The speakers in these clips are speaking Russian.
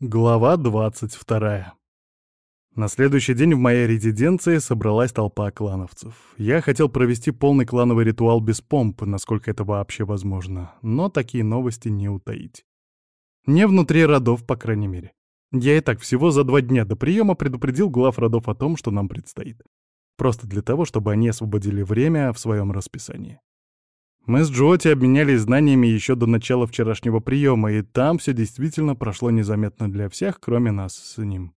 Глава 22. На следующий день в моей резиденции собралась толпа клановцев. Я хотел провести полный клановый ритуал без помп, насколько это вообще возможно, но такие новости не утаить. Не внутри родов, по крайней мере. Я и так всего за два дня до приема предупредил глав родов о том, что нам предстоит. Просто для того, чтобы они освободили время в своем расписании. Мы с Джоти обменялись знаниями еще до начала вчерашнего приема, и там все действительно прошло незаметно для всех, кроме нас с ним.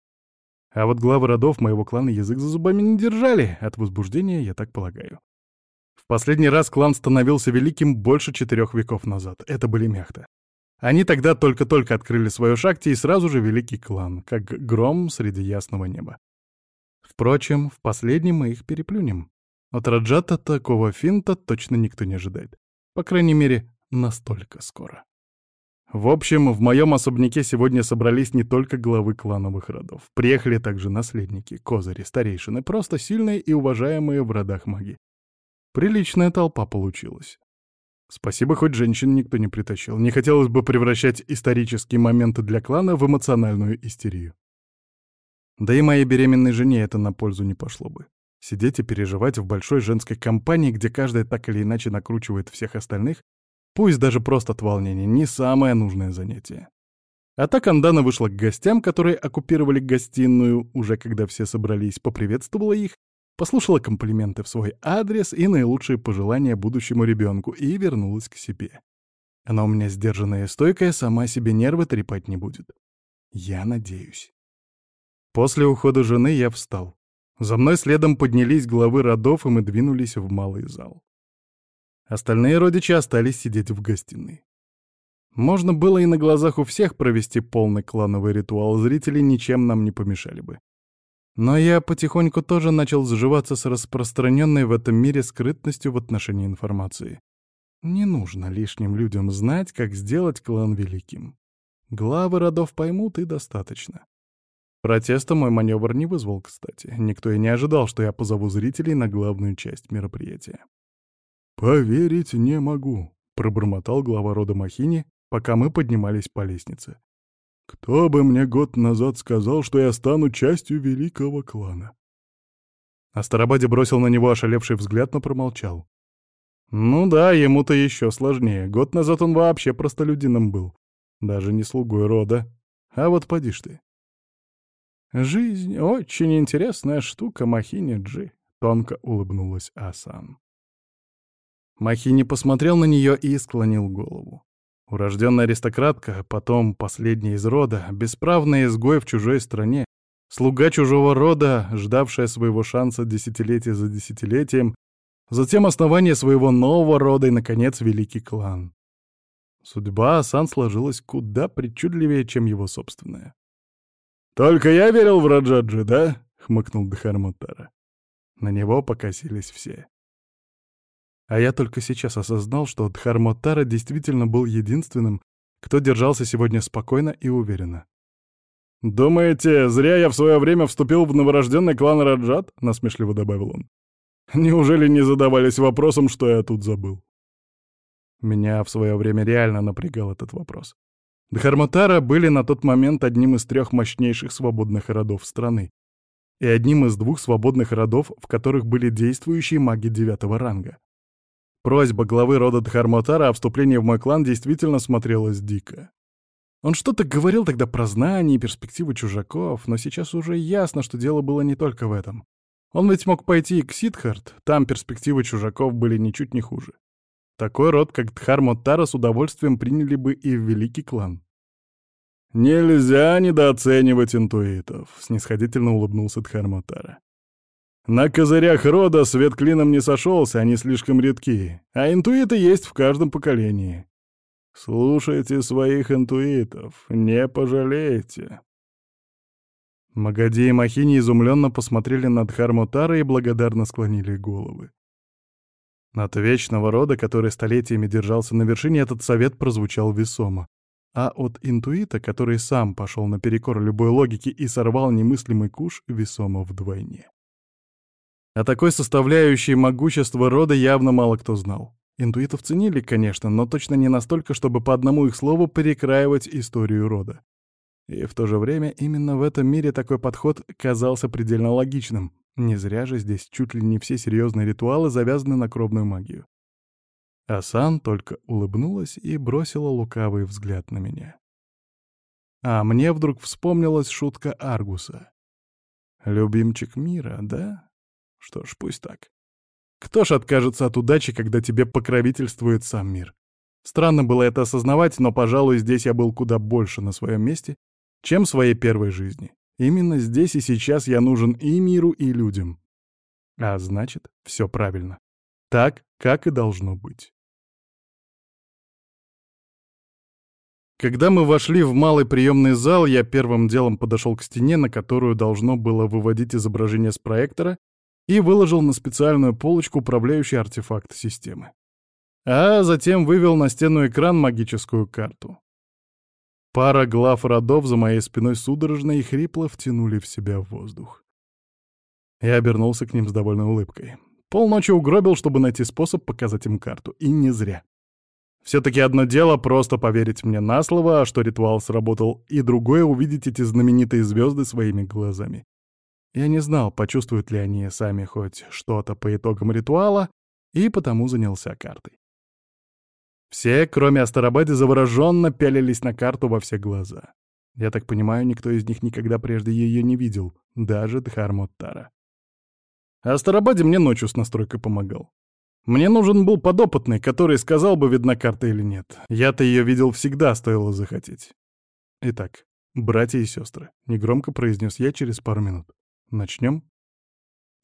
А вот главы родов моего клана язык за зубами не держали, от возбуждения, я так полагаю. В последний раз клан становился великим больше четырех веков назад. Это были Мехта. Они тогда только-только открыли свою шахти и сразу же великий клан, как гром среди ясного неба. Впрочем, в последнем мы их переплюнем. От Раджата такого финта точно никто не ожидает. По крайней мере, настолько скоро. В общем, в моем особняке сегодня собрались не только главы клановых родов. Приехали также наследники, козыри, старейшины, просто сильные и уважаемые в родах маги. Приличная толпа получилась. Спасибо, хоть женщин никто не притащил. Не хотелось бы превращать исторические моменты для клана в эмоциональную истерию. Да и моей беременной жене это на пользу не пошло бы. Сидеть и переживать в большой женской компании, где каждая так или иначе накручивает всех остальных, пусть даже просто от волнения, не самое нужное занятие. А так Андана вышла к гостям, которые оккупировали гостиную, уже когда все собрались, поприветствовала их, послушала комплименты в свой адрес и наилучшие пожелания будущему ребенку и вернулась к себе. Она у меня сдержанная и стойкая, сама себе нервы трепать не будет. Я надеюсь. После ухода жены я встал. За мной следом поднялись главы родов, и мы двинулись в малый зал. Остальные родичи остались сидеть в гостиной. Можно было и на глазах у всех провести полный клановый ритуал, зрители ничем нам не помешали бы. Но я потихоньку тоже начал сживаться с распространенной в этом мире скрытностью в отношении информации. Не нужно лишним людям знать, как сделать клан великим. Главы родов поймут и достаточно. Протеста мой маневр не вызвал, кстати. Никто и не ожидал, что я позову зрителей на главную часть мероприятия. «Поверить не могу», — пробормотал глава рода Махини, пока мы поднимались по лестнице. «Кто бы мне год назад сказал, что я стану частью великого клана?» Астарабаде бросил на него ошалевший взгляд, но промолчал. «Ну да, ему-то еще сложнее. Год назад он вообще простолюдином был. Даже не слугой рода. А вот поди ж ты». «Жизнь — очень интересная штука, Махини Джи», — тонко улыбнулась Асан. Махини посмотрел на нее и склонил голову. Урожденная аристократка, потом последняя из рода, бесправный изгой в чужой стране, слуга чужого рода, ждавшая своего шанса десятилетие за десятилетием, затем основание своего нового рода и, наконец, великий клан. Судьба Асан сложилась куда причудливее, чем его собственная. «Только я верил в Раджаджи, да?» — хмыкнул Дхармутара. На него покосились все. А я только сейчас осознал, что Дхармотара действительно был единственным, кто держался сегодня спокойно и уверенно. «Думаете, зря я в свое время вступил в новорожденный клан Раджат?» — насмешливо добавил он. «Неужели не задавались вопросом, что я тут забыл?» Меня в свое время реально напрягал этот вопрос. Дхарматара были на тот момент одним из трех мощнейших свободных родов страны и одним из двух свободных родов, в которых были действующие маги девятого ранга. Просьба главы рода Дхарматара о вступлении в мой клан действительно смотрелась дико. Он что-то говорил тогда про знания и перспективы чужаков, но сейчас уже ясно, что дело было не только в этом. Он ведь мог пойти и к Сидхарт, там перспективы чужаков были ничуть не хуже. Такой род, как Дхармотара, с удовольствием приняли бы и в великий клан. «Нельзя недооценивать интуитов», — снисходительно улыбнулся Дхармотара. «На козырях рода свет клином не сошелся, они слишком редки, а интуиты есть в каждом поколении. Слушайте своих интуитов, не пожалеете». Магади и Махини изумленно посмотрели на Дхармотара и благодарно склонили головы. От вечного рода, который столетиями держался на вершине, этот совет прозвучал весомо. А от интуита, который сам пошел наперекор любой логике и сорвал немыслимый куш, весомо вдвойне. О такой составляющей могущества рода явно мало кто знал. Интуитов ценили, конечно, но точно не настолько, чтобы по одному их слову перекраивать историю рода. И в то же время именно в этом мире такой подход казался предельно логичным. Не зря же здесь чуть ли не все серьезные ритуалы завязаны на кровную магию. Асан только улыбнулась и бросила лукавый взгляд на меня. А мне вдруг вспомнилась шутка Аргуса. «Любимчик мира, да? Что ж, пусть так. Кто ж откажется от удачи, когда тебе покровительствует сам мир? Странно было это осознавать, но, пожалуй, здесь я был куда больше на своем месте, чем в своей первой жизни. Именно здесь и сейчас я нужен и миру, и людям. А значит, все правильно. Так, как и должно быть. Когда мы вошли в малый приемный зал, я первым делом подошел к стене, на которую должно было выводить изображение с проектора, и выложил на специальную полочку управляющий артефакт системы. А затем вывел на стену экран магическую карту. Пара глав родов за моей спиной судорожно и хрипло втянули в себя воздух. Я обернулся к ним с довольной улыбкой. Полночи угробил, чтобы найти способ показать им карту. И не зря. Все-таки одно дело просто поверить мне на слово, что ритуал сработал, и другое — увидеть эти знаменитые звезды своими глазами. Я не знал, почувствуют ли они сами хоть что-то по итогам ритуала, и потому занялся картой. Все, кроме Астарабаде, завороженно пялились на карту во все глаза. Я так понимаю, никто из них никогда прежде ее не видел, даже Дхармоттара. Астарабаде мне ночью с настройкой помогал. Мне нужен был подопытный, который сказал бы, видна карта или нет. Я-то ее видел всегда, стоило захотеть. Итак, братья и сестры, негромко произнес я через пару минут. Начнем?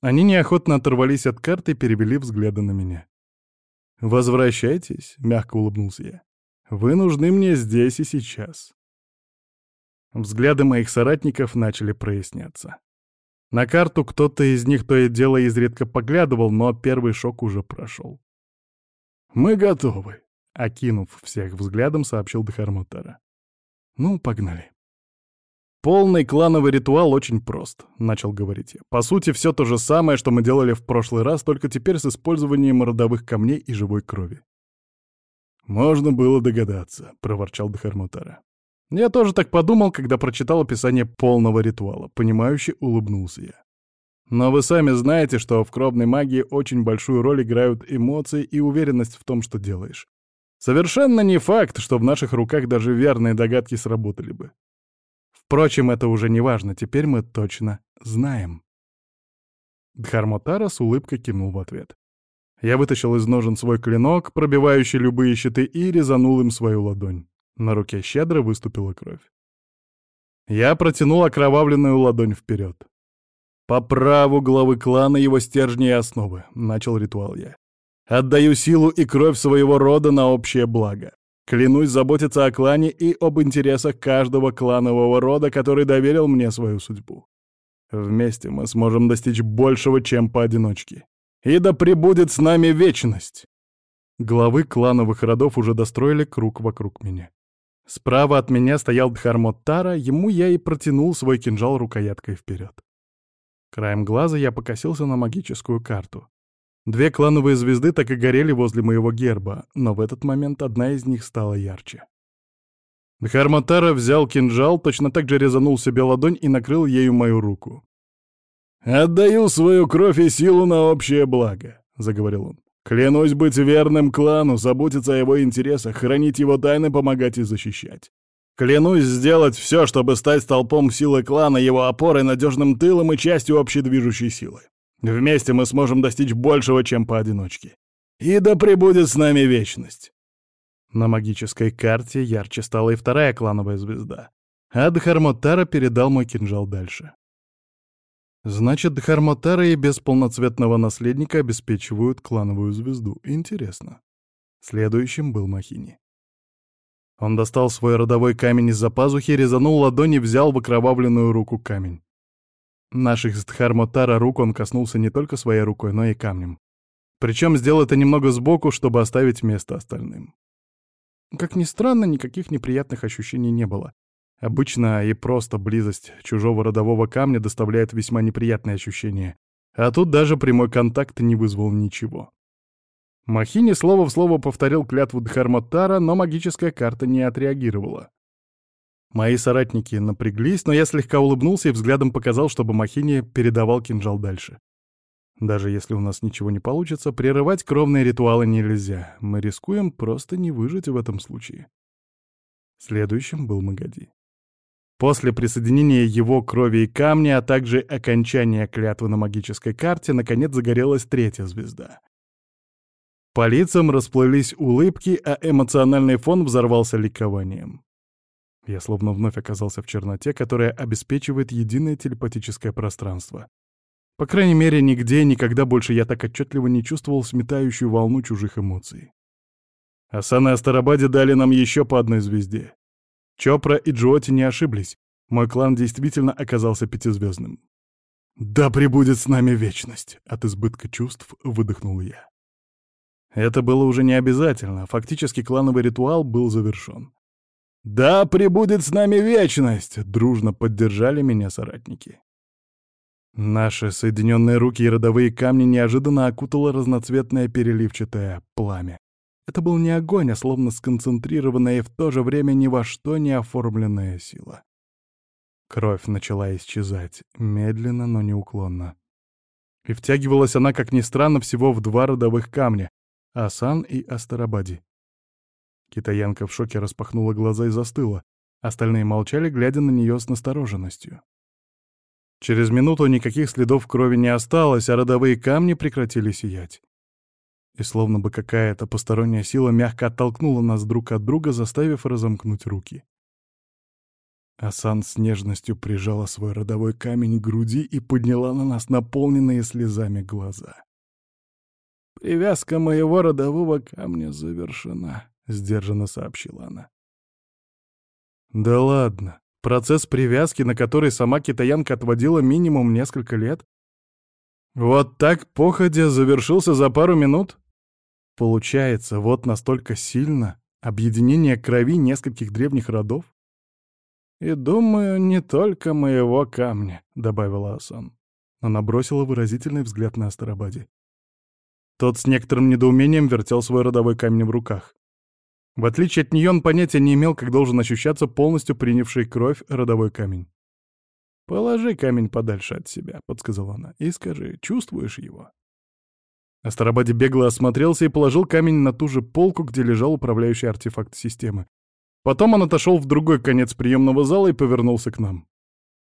Они неохотно оторвались от карты и перевели взгляды на меня. «Возвращайтесь», — мягко улыбнулся я. «Вы нужны мне здесь и сейчас». Взгляды моих соратников начали проясняться. На карту кто-то из них то и дело изредка поглядывал, но первый шок уже прошел. «Мы готовы», — окинув всех взглядом, сообщил Дхармутара. «Ну, погнали». «Полный клановый ритуал очень прост», — начал говорить я. «По сути, все то же самое, что мы делали в прошлый раз, только теперь с использованием родовых камней и живой крови». «Можно было догадаться», — проворчал Дхармутара. Я тоже так подумал, когда прочитал описание полного ритуала. Понимающе улыбнулся я. Но вы сами знаете, что в кровной магии очень большую роль играют эмоции и уверенность в том, что делаешь. Совершенно не факт, что в наших руках даже верные догадки сработали бы. Впрочем, это уже не важно, теперь мы точно знаем. Дхармотара с улыбкой кивнул в ответ. Я вытащил из ножен свой клинок, пробивающий любые щиты, и резанул им свою ладонь. На руке щедро выступила кровь. Я протянул окровавленную ладонь вперед. «По праву главы клана его стержни и основы», — начал ритуал я. «Отдаю силу и кровь своего рода на общее благо. Клянусь заботиться о клане и об интересах каждого кланового рода, который доверил мне свою судьбу. Вместе мы сможем достичь большего, чем поодиночке. И да пребудет с нами вечность!» Главы клановых родов уже достроили круг вокруг меня. Справа от меня стоял Дхармоттара, ему я и протянул свой кинжал рукояткой вперед. Краем глаза я покосился на магическую карту. Две клановые звезды так и горели возле моего герба, но в этот момент одна из них стала ярче. Дхармотара взял кинжал, точно так же резанул себе ладонь и накрыл ею мою руку. «Отдаю свою кровь и силу на общее благо», — заговорил он. Клянусь быть верным клану, заботиться о его интересах, хранить его тайны, помогать и защищать. Клянусь сделать все, чтобы стать столпом силы клана, его опорой, надежным тылом и частью общей движущей силы. Вместе мы сможем достичь большего, чем поодиночке. И да пребудет с нами вечность. На магической карте ярче стала и вторая клановая звезда. А Дхармотара передал мой кинжал дальше. Значит, Дхармотара и без полноцветного наследника обеспечивают клановую звезду. Интересно. Следующим был Махини. Он достал свой родовой камень из-за пазухи, резанул ладонь и взял в окровавленную руку камень. Наших с Дхармотара рук он коснулся не только своей рукой, но и камнем. Причем сделал это немного сбоку, чтобы оставить место остальным. Как ни странно, никаких неприятных ощущений не было. Обычно и просто близость чужого родового камня доставляет весьма неприятные ощущения, а тут даже прямой контакт не вызвал ничего. Махини слово в слово повторил клятву Дхармотара, но магическая карта не отреагировала. Мои соратники напряглись, но я слегка улыбнулся и взглядом показал, чтобы Махини передавал кинжал дальше. Даже если у нас ничего не получится, прерывать кровные ритуалы нельзя. Мы рискуем просто не выжить в этом случае. Следующим был Магади. После присоединения его крови и камня, а также окончания клятвы на магической карте, наконец загорелась третья звезда. По лицам расплылись улыбки, а эмоциональный фон взорвался ликованием. Я словно вновь оказался в черноте, которая обеспечивает единое телепатическое пространство. По крайней мере, нигде никогда больше я так отчетливо не чувствовал сметающую волну чужих эмоций. Асан и Астарабаде дали нам еще по одной звезде. Чопра и Джоти не ошиблись. Мой клан действительно оказался пятизвездным. «Да пребудет с нами вечность!» — от избытка чувств выдохнул я. Это было уже не обязательно, фактически клановый ритуал был завершен. «Да пребудет с нами вечность!» — дружно поддержали меня соратники. Наши соединенные руки и родовые камни неожиданно окутало разноцветное переливчатое пламя. Это был не огонь, а словно сконцентрированная и в то же время ни во что не оформленная сила. Кровь начала исчезать, медленно, но неуклонно. И втягивалась она, как ни странно, всего в два родовых камня — Асан и Астарабади. Китаянка в шоке распахнула глаза и застыла. Остальные молчали, глядя на нее с настороженностью. Через минуту никаких следов крови не осталось, а родовые камни прекратили сиять и словно бы какая-то посторонняя сила мягко оттолкнула нас друг от друга, заставив разомкнуть руки. Асан с нежностью прижала свой родовой камень к груди и подняла на нас наполненные слезами глаза. «Привязка моего родового камня завершена», — сдержанно сообщила она. «Да ладно. Процесс привязки, на который сама китаянка отводила минимум несколько лет, вот так походя завершился за пару минут?» Получается, вот настолько сильно объединение крови нескольких древних родов? «И думаю, не только моего камня», — добавила Асан. Она бросила выразительный взгляд на Астарабаде. Тот с некоторым недоумением вертел свой родовой камень в руках. В отличие от нее он понятия не имел, как должен ощущаться полностью принявший кровь родовой камень. «Положи камень подальше от себя», — подсказала она, — «и скажи, чувствуешь его?» Астарабаде бегло осмотрелся и положил камень на ту же полку, где лежал управляющий артефакт системы. Потом он отошел в другой конец приемного зала и повернулся к нам.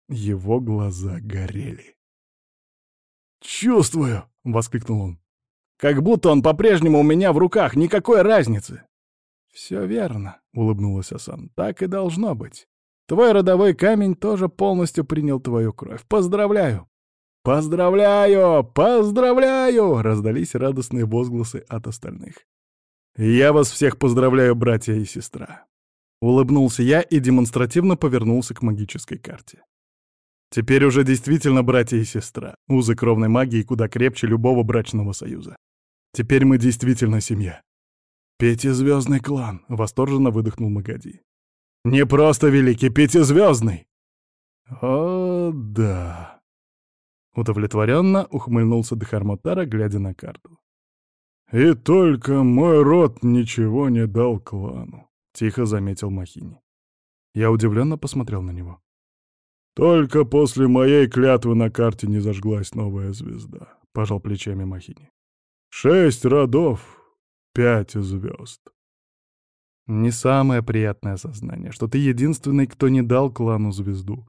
Его глаза горели. «Чувствую!» — воскликнул он. «Как будто он по-прежнему у меня в руках, никакой разницы!» «Все верно», — улыбнулась Асан. «Так и должно быть. Твой родовой камень тоже полностью принял твою кровь. Поздравляю!» «Поздравляю! Поздравляю!» — раздались радостные возгласы от остальных. «Я вас всех поздравляю, братья и сестра!» Улыбнулся я и демонстративно повернулся к магической карте. Теперь уже действительно братья и сестра. Узы кровной магии куда крепче любого брачного союза. Теперь мы действительно семья. «Пятизвездный клан!» — восторженно выдохнул Магади. «Не просто великий, пятизвездный!» «О, да!» Удовлетворенно ухмыльнулся Дхармотара, глядя на карту. «И только мой род ничего не дал клану», — тихо заметил Махини. Я удивленно посмотрел на него. «Только после моей клятвы на карте не зажглась новая звезда», — пожал плечами Махини. «Шесть родов, пять звезд». Не самое приятное сознание, что ты единственный, кто не дал клану звезду.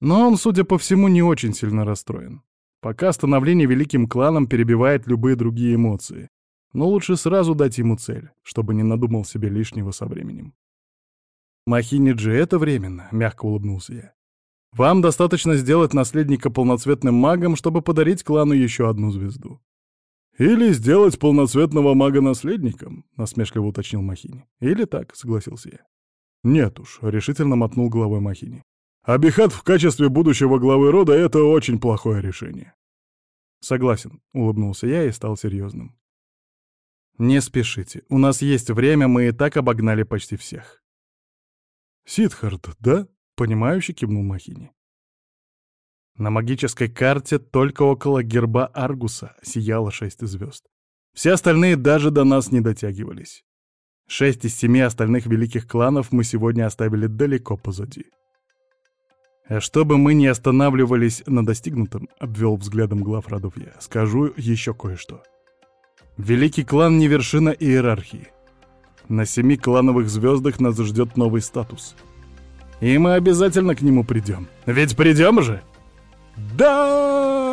Но он, судя по всему, не очень сильно расстроен. Пока становление великим кланом перебивает любые другие эмоции. Но лучше сразу дать ему цель, чтобы не надумал себе лишнего со временем. «Махиниджи, это временно», — мягко улыбнулся я. «Вам достаточно сделать наследника полноцветным магом, чтобы подарить клану еще одну звезду». «Или сделать полноцветного мага наследником», — насмешливо уточнил Махини. «Или так», — согласился я. «Нет уж», — решительно мотнул головой Махини. Абихат в качестве будущего главы рода — это очень плохое решение. Согласен, — улыбнулся я и стал серьезным. Не спешите, у нас есть время, мы и так обогнали почти всех. Сидхард, да? Понимающе кивнул Махини. На магической карте только около герба Аргуса сияло шесть звезд. Все остальные даже до нас не дотягивались. Шесть из семи остальных великих кланов мы сегодня оставили далеко позади. А чтобы мы не останавливались на достигнутом, обвел взглядом глав родов я, скажу еще кое-что. Великий клан не вершина иерархии. На семи клановых звездах нас ждет новый статус. И мы обязательно к нему придем. Ведь придем же? Да!